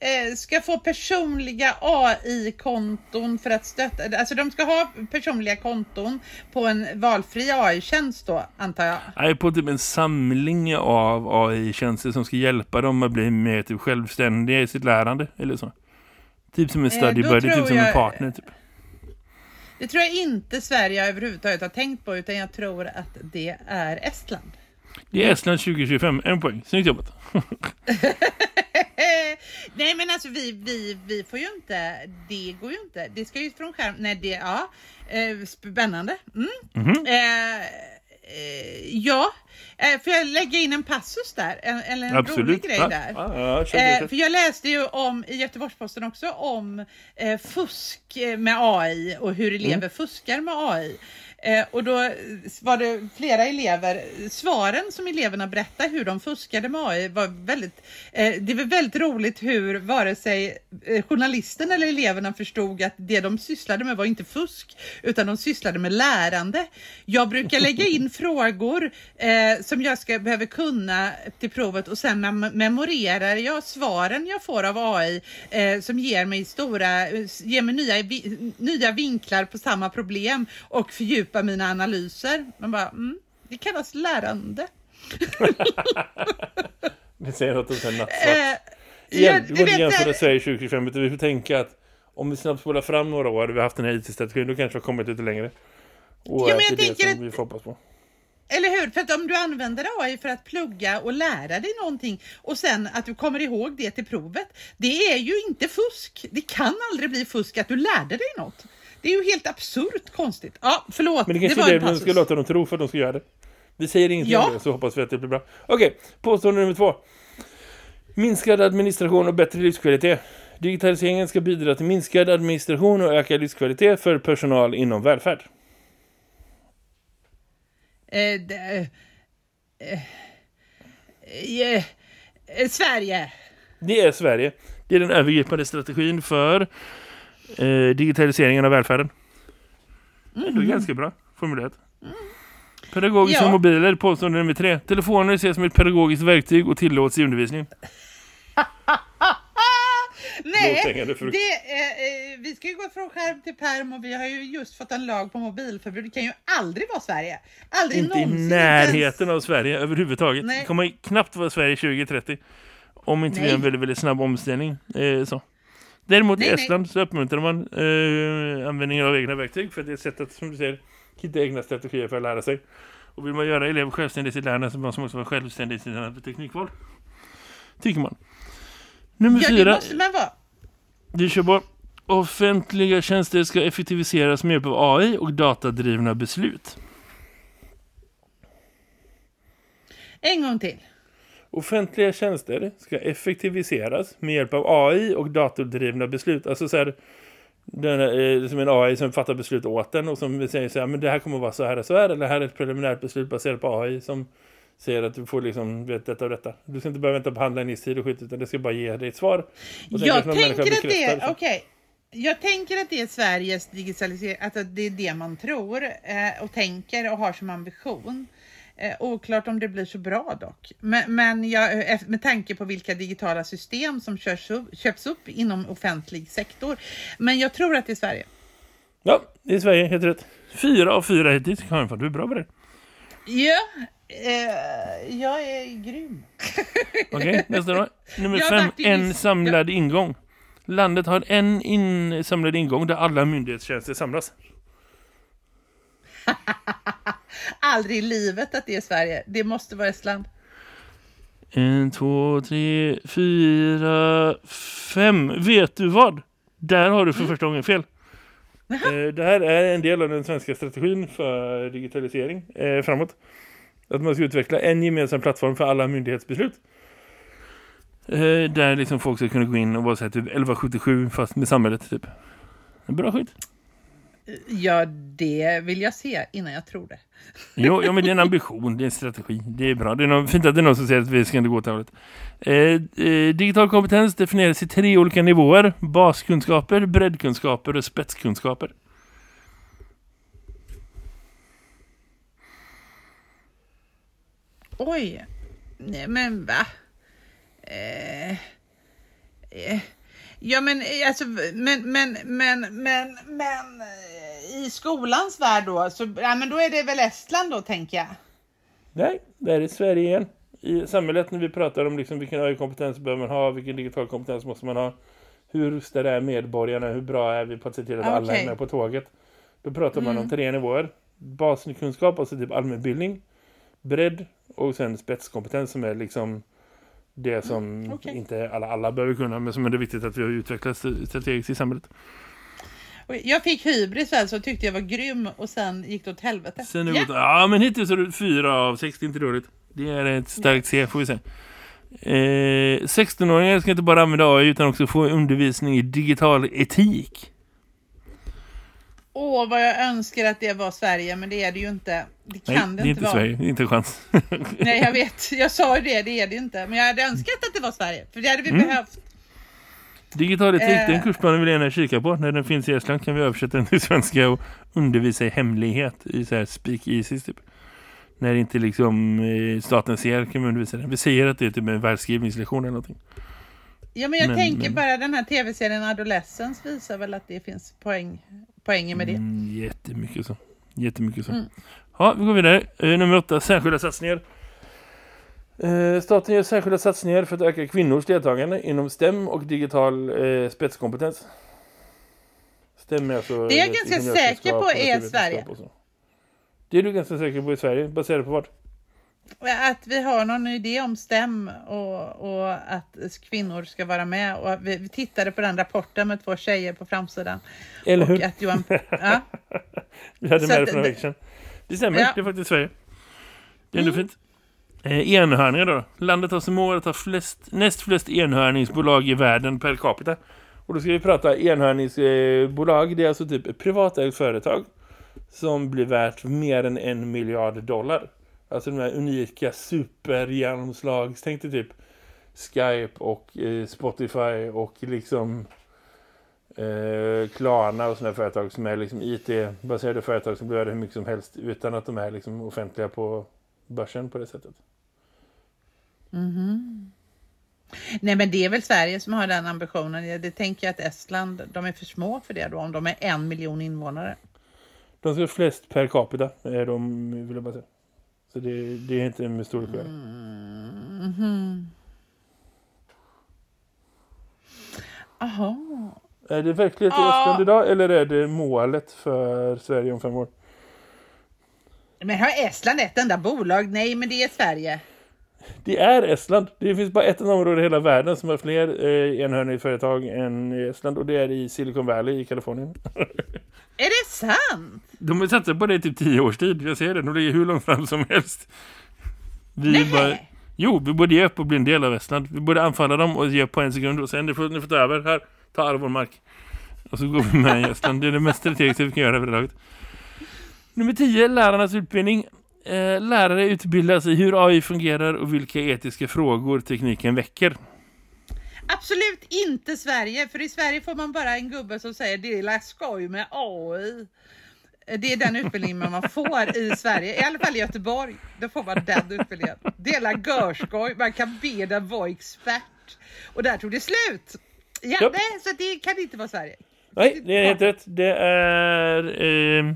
Eh, ska få personliga AI-konton för att stötta, alltså de ska ha personliga konton på en valfri AI-tjänst då, antar jag. Är på typ en samling av AI-tjänster som ska hjälpa dem att bli mer typ självständiga i sitt lärande, eller så. Typ som en Eh, study då buddy, typ som en jag- partner, typ. Det tror jag inte Sverige överhuvudtaget har tänkt på, utan jag tror att det är Estland. Det är Estland 2025, en poäng. Snyggt jobbat. [LAUGHS] Nej men alltså vi, vi, vi får ju inte, det går ju inte. Det ska ju från skärm, nej det, ja, eh, spännande. Mm. Mhm. Eh, eh, ja, eh, får jag lägga in en passus där? En, eller en rolig Absolut. grej Ja, där? ja, ja, Eh, för jag läste ju om i Göteborgs-Posten också om eh, fusk eh, med AI och hur elever Mm. fuskar med AI. Eh, och då var det flera elever, svaren som eleverna berättade hur de fuskade med AI var väldigt, eh, det var väldigt roligt hur vare sig eh, journalisten eller eleverna förstod att det de sysslade med var inte fusk utan de sysslade med lärande. Jag brukar lägga in [LAUGHS] frågor eh, som jag ska behöver kunna till provet och sen mem memorerar jag svaren jag får av AI eh, som ger mig stora, ger mig nya, nya vinklar på samma problem och fördjupar mina analyser. Man bara, mm, det kallas lärande. [LAUGHS] Det säger något om sen nattsvart. Eh, Igen, du vet, jämföra Sverige 2025 utan vi får tänka att om vi snabbt spolar fram några år och vi har haft den här IT-strategin då kanske vi har kommit lite längre. Och Ja, men jag det är det tänker som att- vi får hoppas på. Eller hur? För att om du använder AI för att plugga och lära dig någonting och sen att du kommer ihåg det till provet. Det är ju inte fusk. Det kan aldrig bli fusk att du lärde dig något. Det är ju helt absurt konstigt. Ja, förlåt. Men det kanske var är det vi passus. ska låta dem tro för att de ska göra det. Vi säger ingenting Ja. om det så hoppas vi att det blir bra. Okej, påstående nummer två. Minskad administration och bättre livskvalitet. Digitaliseringen ska bidra till minskad administration och ökad livskvalitet för personal inom välfärd. Eh, det- eh, eh, eh, Sverige. Det är Sverige. Det är den övergripande strategin för eh, digitaliseringen av välfärden. Det är ganska bra formulerat. Pedagogiska Ja. mobiler, påstående nummer tre. Telefoner ses som ett pedagogiskt verktyg och tillåts i undervisningen. [LAUGHS] Nej, det, eh, vi ska ju gå från skärm till perm och vi har ju just fått en lag på mobilförbud. Det kan ju aldrig vara Sverige. Aldrig Inte i någonsin. inte närheten av Sverige överhuvudtaget. Nej. Det kommer knappt vara Sverige 2030. Om inte vi Nej. har en väldigt, väldigt snabb omställning. Eh, så. Däremot Nej, i nej. Estland så uppmuntrar man eh, användningen av egna verktyg för det är ett sätt att, som du säger, hitta egna strategier för att lära sig. Och vill man göra elever självständiga i sitt lärande så måste man också vara självständig i sina teknikval. Tycker man. Nummer Ja, det fyra. måste man vara. Du kör bara. Offentliga tjänster ska effektiviseras med hjälp av AI och datadrivna beslut. En gång till. Offentliga tjänster ska effektiviseras med hjälp av AI och datordrivna beslut. Alltså så här, Den är eh, som en AI som fattar beslut åt den och som säger så här, men det här kommer att vara så här och så här, eller här är ett preliminärt beslut baserat på AI som säger att du får liksom vet detta och detta. Du ska inte behöva vänta på handläggningstid och skit utan det ska bara ge dig ett svar. Jag tänker att det är, okej. Okay. Jag tänker att det är Sveriges digitalisering, att det är det man tror eh, och tänker och har som ambition. Eh, oklart om det blir så bra dock. Men, men jag, eh, med tanke på vilka digitala system som körs upp, köps upp inom offentlig sektor. Men jag tror att det är Sverige. Ja, det är Sverige, helt rätt. Fyra av fyra hittills. Karin, du är bra på det. Ja, eh, jag är grym. [LAUGHS] Okej, okay, nästa då. Nummer fem, en samlad ingång. Landet har en insamlad ingång där alla myndighetstjänster samlas. [LAUGHS] Aldrig i livet att det är Sverige. Det måste vara Estland. En, två, tre, fyra, fem. Vet du vad? Där har du för mm. första gången fel. Eh, det här är en del av den svenska strategin för digitalisering eh, framåt. Att man ska utveckla en gemensam plattform för alla myndighetsbeslut. Eh, där liksom folk ska kunna gå in och så här, typ 1177 fast med samhället typ. Bra skit. Ja, det vill jag se innan jag tror det. [LAUGHS] Jo, ja, men det är en ambition, det är en strategi. Det är bra. Det är någon, fint att det är någon som säger att vi ska inte gå till eh, eh, Digital kompetens definieras i tre olika nivåer. Baskunskaper, breddkunskaper och spetskunskaper. Oj, nej men va? Eh, eh. Ja men alltså, men, men, men, men, men i skolans värld då, så ja, men då är det väl Estland då tänker jag. Nej, det är Sverige igen. I samhället när vi pratar om liksom, vilken AI-kompetens behöver man ha, vilken digital kompetens måste man ha. Hur rustade är medborgarna, hur bra är vi på att se till att okay. alla är med på tåget. Då pratar man mm. om tre nivåer. Baskunskap, alltså typ allmänbildning, bredd och sen spetskompetens som är liksom det som mm, okay. inte alla, alla behöver kunna men som är det viktigt att vi har utvecklat strategiskt i samhället. Jag fick hybris väl så tyckte jag var grym och sen gick det åt helvete. Sen yeah. ja, men hittills är det fyra av sex, inte dåligt. Det är ett starkt C får vi se. Eh, 16-åringar ska inte bara använda AI utan också få undervisning i digital etik. Åh, vad jag önskar att det var Sverige, men det är det ju inte. Det kan Nej, det, inte, vara. Sverige. Det inte chans. [LAUGHS] Nej, jag vet. Jag sa ju det, det är det inte. Men jag hade önskat att det var Sverige, för det hade vi mm. behövt. Digital etik, eh. den kursplanen vill jag gärna kika på. När den finns i Estland kan vi översätta den till svenska och undervisa i hemlighet i så här speak easy typ. När inte liksom eh, staten ser kan vi undervisa den. Vi säger att det är typ en världsskrivningslektion eller någonting. Ja, men jag men, tänker men... bara den här tv-serien Adolescence visar väl att det finns poäng, poängen med det. Mm, jättemycket så. Jättemycket så. Mm. Ja, vi går vidare. Uh, nummer åtta, särskilda satsningar. Uh, staten gör särskilda satsningar för att öka kvinnors deltagande inom STEM och digital uh, spetskompetens. STEM är alltså... Det är jag ganska säker på är Sverige. Det är du ganska säker på i Sverige, baserat på vad? Att vi har någon idé om STEM och, och att kvinnor ska vara med. Och vi, vi, tittade på den rapporten med två tjejer på framsidan. Eller hur? Att Johan, [LAUGHS] ja. vi hade med det för några veckor sedan. Det stämmer, ja. det är faktiskt Sverige. Det är ändå mm. fint. Eh, enhörningar då. Landet har som mål att ha flest, näst flest enhörningsbolag i världen per capita. Och då ska vi prata enhörningsbolag. Det är alltså typ ett privatägt företag som blir värt mer än en miljard dollar. Alltså de här unika supergenomslag. Tänk dig typ Skype och eh, Spotify och liksom eh, Klarna och sådana företag som är liksom IT-baserade företag som blir hur mycket som helst utan att de är liksom offentliga på börsen på det sättet. Mm -hmm. Nej men det är väl Sverige som har den ambitionen. Det tänker jag att Estland, de är för små för det då om de är en miljon invånare. De ska flest per capita är de, vill jag bara säga. Så det, det är inte med stor skillnad. Mm -hmm. Aha. Är det verklighet i. Estland idag eller är det målet för Sverige om fem år? Men har Estland ett enda bolag? Nej, men det är Sverige. Det är Estland. Det finns bara ett område i hela världen som har fler eh, enhörniga företag än Estland och det är i Silicon Valley i Kalifornien. [LAUGHS] Är det sant? De har satsat på det i typ tio års tid. Jag ser det. De ligger hur långt fram som helst. Vi Nej. bara... Jo, vi borde ge upp och bli en del av Estland. Vi borde anfalla dem och ge upp på en sekund. Och sen, ni får, ni får ta över. Här, ta vår mark. Och så går vi med i Estland. Det är det mest strategiska vi kan göra över laget. Nummer 10, lärarnas utbildning. Eh, lärare utbildas i hur AI fungerar och vilka etiska frågor tekniken väcker. Absolut inte Sverige, för i Sverige får man bara en gubbe som säger det är skoj med AI. Det är den utbildningen man får i Sverige, i alla fall i Göteborg. Då får man den utbildningen. Det är görskoj, man kan be den vara expert. Och där tog det slut. Ja, Ja. nej, så det kan inte vara Sverige. Nej, det är helt rätt. Det är... Eh,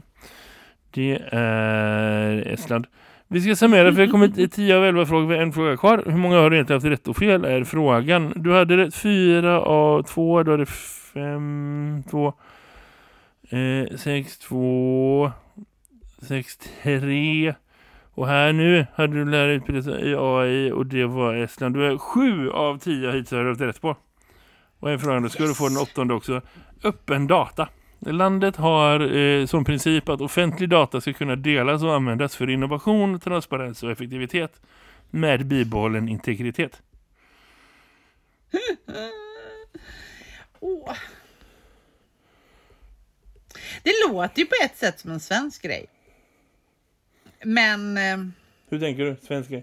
det är Estland. Vi ska summera för det har kommit 10 av 11 frågor. Vi har en fråga kvar. Hur många har du egentligen haft rätt och fel är frågan. Du hade rätt 4 av 2. Du hade 5, 2, 6, 2, 6, 3. Och här nu hade du lärare utbildat i AI och det var Estland. Du är 7 av 10 hittills har du haft rätt på. Och en fråga, då ska du få den åttonde också. Öppen data. Landet har eh, som princip att offentlig data ska kunna delas och användas för innovation, transparens och effektivitet med bibehållen integritet. [LAUGHS] Åh. Det låter ju på ett sätt som en svensk grej. Men... Eh, Hur tänker du, svenska?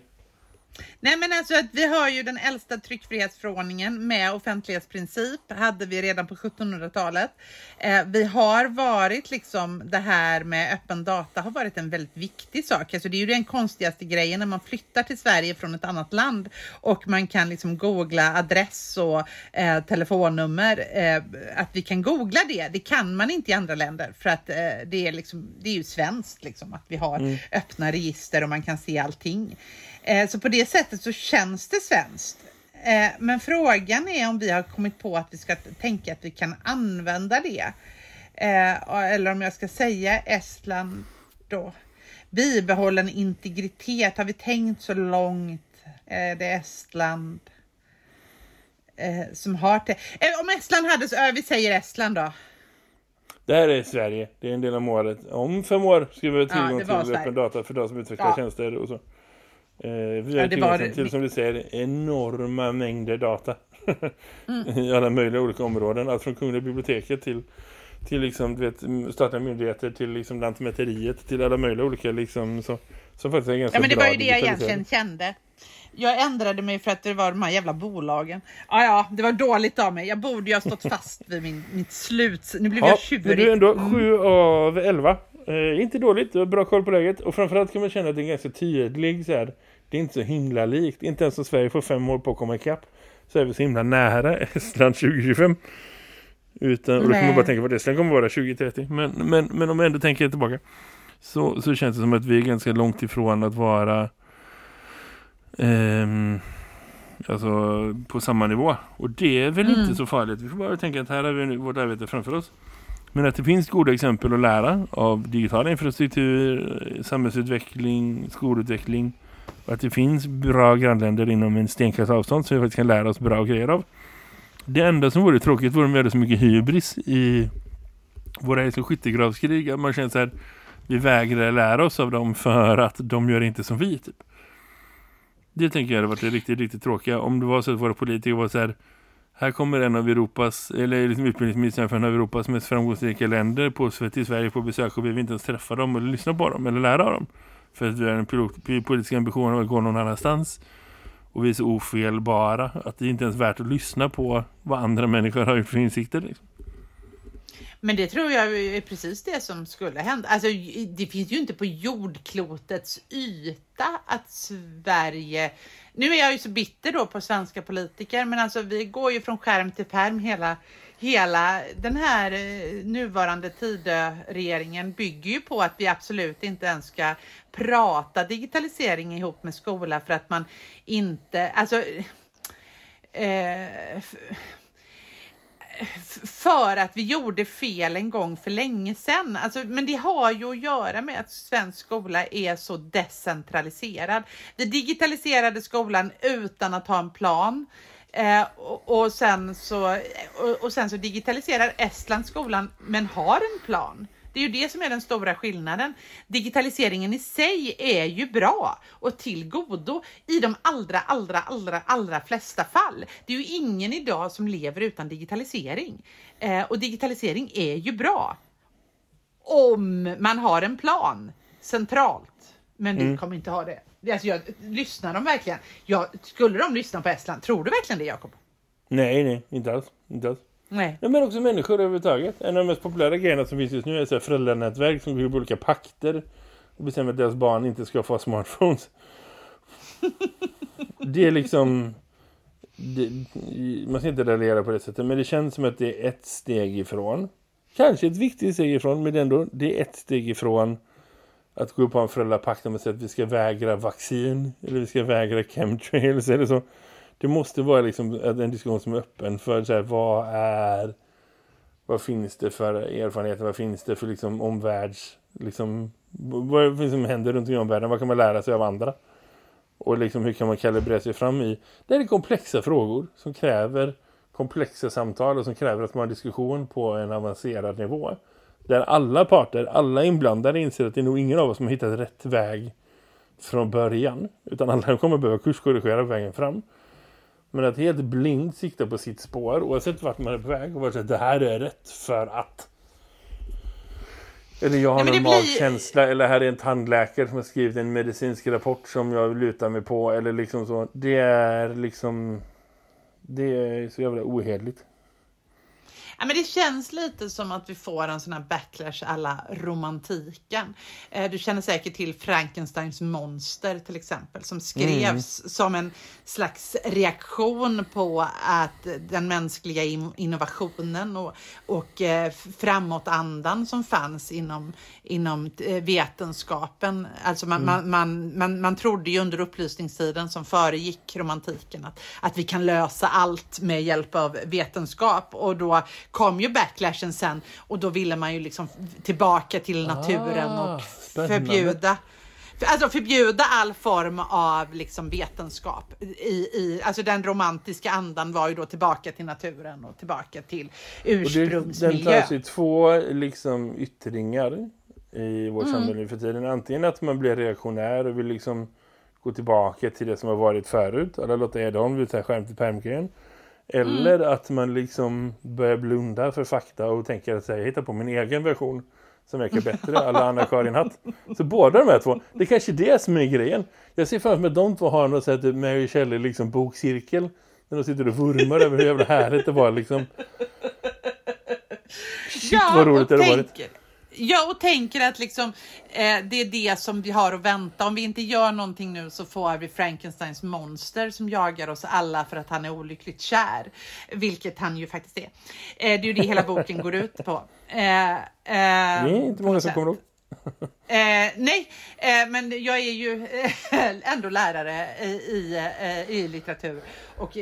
Nej men alltså att vi har ju den äldsta tryckfrihetsförordningen med offentlighetsprincip hade vi redan på 1700-talet. Eh, vi har varit liksom det här med öppen data har varit en väldigt viktig sak. Alltså det är ju den konstigaste grejen när man flyttar till Sverige från ett annat land och man kan liksom googla adress och eh, telefonnummer. Eh, att vi kan googla det, det kan man inte i andra länder för att eh, det, är liksom, det är ju svenskt liksom att vi har öppna register och man kan se allting. Eh, Så på det sättet så känns det svenskt. Eh, Men frågan är om vi har kommit på att vi ska tänka att vi kan använda det. Eh, Eller om jag ska säga Estland då. Bibehållen integritet, har vi tänkt så långt? Det är Estland som har det. Om Estland hade så, vi säger Estland då. Det här är Sverige. Det är en del av målet. Om fem år ska vi ha tillgång var till öppen data för de som utvecklar Ja. tjänster och så. Eh, vi Ja, det var till, som du säger, enorma mängder data. Mm. [LAUGHS] I alla möjliga olika områden. Allt från Kungliga biblioteket till, till liksom, du vet, statliga myndigheter, till liksom Lantmäteriet, till alla möjliga olika liksom, så, som faktiskt är ganska Ja men det var ju det jag egentligen kände. Jag ändrade mig för att det var de här jävla bolagen. Ja, ja, det var dåligt av mig. Jag borde ju ha stått fast vid min, mitt slut. Nu blev Ja, jag tjurig. du är ändå 7 av 11. Eh, inte dåligt, du har bra koll på läget. Och framförallt kan man känna att det är ganska tydlig så här. Det är inte så himla likt. Inte ens om Sverige får fem år på att komma ikapp. Så är vi så himla nära [LAUGHS] Estland 2025. Utan, och då kan man bara tänka på att Estland kommer vara 2030. Men, men, men om jag ändå tänker tillbaka. Så, så känns det som att vi är ganska långt ifrån att vara ehm, alltså på samma nivå. Och det är väl Mm. inte så farligt. Vi får bara tänka att här har vi vårt arbete framför oss. Men att det finns goda exempel att lära av digital infrastruktur, samhällsutveckling, skolutveckling. Och att det finns bra grannländer inom en stenkast avstånd som vi faktiskt kan lära oss bra grejer av. Det enda som vore tråkigt vore om vi hade så mycket hybris i våra liksom, skyttegravskrig. Att man känner så här, vi vägrar lära oss av dem för att de gör inte som vi typ. Det tänker jag hade varit det riktigt, riktigt tråkiga. Om det var så att våra politiker var så här här kommer en av Europas, eller liksom utbildningsministern för en av Europas mest framgångsrika länder på, till Sverige på besök och vi vill inte ens träffa dem eller lyssna på dem eller lära av dem. För att vi har ambitionen pilot- att gå någon annanstans. Och vi är så ofelbara att det inte ens är värt att lyssna på vad andra människor har för insikter. Liksom. Men det tror jag är precis det som skulle hända. Alltså, det finns ju inte på jordklotets yta att Sverige... Nu är jag ju så bitter då på svenska politiker, men alltså vi går ju från skärm till pärm hela... Hela den här eh, nuvarande Tidö-regeringen bygger ju på att vi absolut inte ens ska prata digitalisering ihop med skola för att man inte, alltså eh, för att vi gjorde fel en gång för länge sedan. Alltså, men det har ju att göra med att svensk skola är så decentraliserad. Vi digitaliserade skolan utan att ha en plan. Eh, och, och, sen så, och, och sen så digitaliserar Estland skolan men har en plan. Det är ju det som är den stora skillnaden. Digitaliseringen i sig är ju bra och till godo i de allra, allra, allra, allra flesta fall. Det är ju ingen idag som lever utan digitalisering eh, och digitalisering är ju bra. Om man har en plan centralt, men vi mm. kommer inte ha det. Alltså jag, lyssnar de verkligen? Jag, skulle de lyssna på Estland? Tror du verkligen det, Jakob? Nej, nej, inte alls. Inte alls. Nej. men också människor överhuvudtaget. En av de mest populära grejerna som finns just nu är så här föräldranätverk som bygger på olika pakter och bestämmer att deras barn inte ska få smartphones. [LAUGHS] det är liksom... Det, man ska inte reagera på det sättet, men det känns som att det är ett steg ifrån. Kanske ett viktigt steg ifrån, men ändå det är ett steg ifrån att gå på en föräldrapakt och säga att vi ska vägra vaccin eller vi ska vägra chemtrails eller så. Det måste vara liksom en diskussion som är öppen för så här, vad är vad finns det för erfarenheter, vad finns det för liksom omvärlds liksom, vad finns det som händer runt i omvärlden, vad kan man lära sig av andra? Och liksom hur kan man kalibrera sig fram i? Det är komplexa frågor som kräver komplexa samtal och som kräver att man har diskussion på en avancerad nivå där alla parter, alla inblandade inser att det är nog ingen av oss som har hittat rätt väg från början. Utan alla kommer behöva kurskorrigera vägen fram. Men att helt blind sikta på sitt spår oavsett vart man är på väg och vara att det här är rätt för att. Eller jag har Nej, någon blir... magkänsla eller här är en tandläkare som har skrivit en medicinsk rapport som jag lutar mig på eller liksom så. Det är liksom det är så jävla ohedligt. Ja, men det känns lite som att vi får en sån här backlash alla romantiken. Eh, du känner säkert till Frankensteins monster till exempel som skrevs mm. som en slags reaktion på att den mänskliga innovationen och, och eh, framåtandan som fanns inom, inom eh, vetenskapen. Alltså man, mm. man, man, man, man trodde ju under upplysningstiden som föregick romantiken att, att vi kan lösa allt med hjälp av vetenskap och då kom ju backlashen sen och då ville man ju liksom tillbaka till naturen ah, och förbjuda Alltså förbjuda all form av liksom vetenskap. I, i, alltså den romantiska andan var ju då tillbaka till naturen och tillbaka till ursprungsmiljö. den tar sig två liksom yttringar i vårt mm. samhälle för tiden. Antingen att man blir reaktionär och vill liksom gå tillbaka till det som har varit förut. Eller låta Edholm vill ta skärm till permgren. Eller mm. att man liksom börjar blunda för fakta och tänker att jag hittar på min egen version som verkar bättre, alla Anna-Karin Hatt. Så båda de här två, det är kanske det som är grejen. Jag ser framför mig att de två har något sätt Mary Shelley liksom bokcirkel. När de sitter och vurmar över hur jävla härligt det var liksom. [LAUGHS] Shit ja, vad roligt det har varit. Ja, och tänker att liksom, eh, det är det som vi har att vänta. Om vi inte gör någonting nu så får vi Frankensteins monster som jagar oss alla för att han är olyckligt kär. Vilket han ju faktiskt är. Eh, det är ju det hela boken går ut på. Eh, eh det är inte många som kommer ihåg. [LAUGHS] Eh, nej, eh, men jag är ju eh, [LAUGHS] ändå lärare i, i, eh, i litteratur och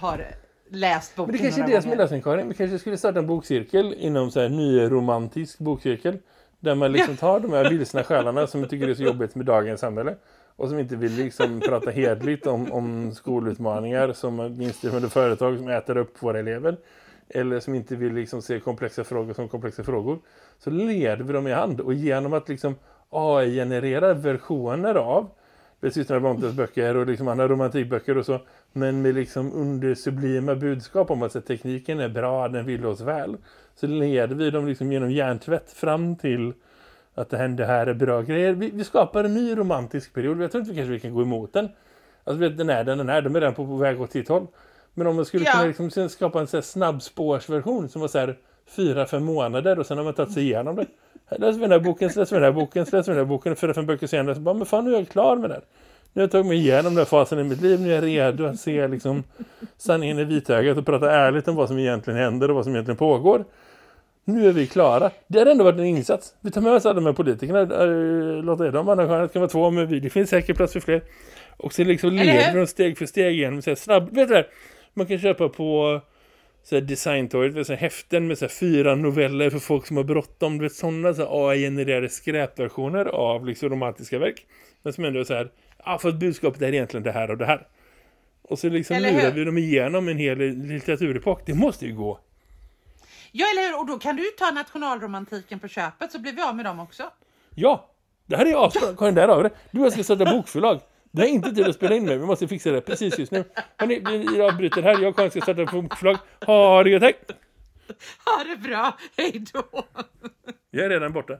har läst boken Men det kanske är det som är lösningen Karin. Vi kanske skulle starta en bokcirkel inom så här nyromantisk bokcirkel. Där man liksom tar de här vilsna själarna som tycker det är så jobbigt med dagens samhälle. Och som inte vill liksom prata hedligt om, om skolutmaningar som vinstdrivande företag som äter upp våra elever. Eller som inte vill liksom se komplexa frågor som komplexa frågor. Så leder vi dem i hand. Och genom att liksom AI-generera versioner av Systrar Bontes böcker och liksom andra romantikböcker och så. Men med liksom undersublima budskap om att tekniken är bra, den vill oss väl. Så leder vi dem liksom genom hjärntvätt fram till att det här, det här är bra grejer. Vi, vi, skapar en ny romantisk period. Jag tror inte vi kanske vi kan gå emot den. Alltså den är den, den är. De är redan på, på väg åt sitt håll. Men om man skulle ja. kunna liksom skapa en så här snabbspårsversion som var så här fyra, fem månader och sen har man tagit sig igenom det. Läs den här boken, läs den här boken, läs den här boken. Fyra, fem böcker senare så bara, men fan nu är jag klar med det. Nu har jag tagit mig igenom den här fasen i mitt liv. Nu är jag redo att se liksom, sanningen i vitögat och prata ärligt om vad som egentligen händer och vad som egentligen pågår. Nu är vi klara. Det har ändå varit en insats. Vi tar med oss alla de här politikerna. Låt dem andra stjärnor. Det kan vara två, men det finns säkert plats för fler. Och så liksom leder de steg för steg igen. Så snabb, vet du det? Man kan köpa på så här designtorget, så här häften med så här fyra noveller för folk som har bråttom. Du vet sådana så AI-genererade skräpversioner av liksom romantiska verk. Men som ändå är så här, ja för att budskapet är egentligen det här och det här. Och så liksom lurar vi dem igenom en hel litteraturepok. Det måste ju gå. Ja, eller hur? Och då kan du ta nationalromantiken på köpet så blir vi av med dem också. Ja, det här är asbra. Karin, där har vi det. Du ska sätta bokförlag. Det är inte tid att spela in med. Vi måste fixa det precis just nu. Hörrni, vi avbryter här. Jag och Karin ska sätta ett bokförlag. Ha det gött, hej! Ha det bra, hej då! Jag är redan borta.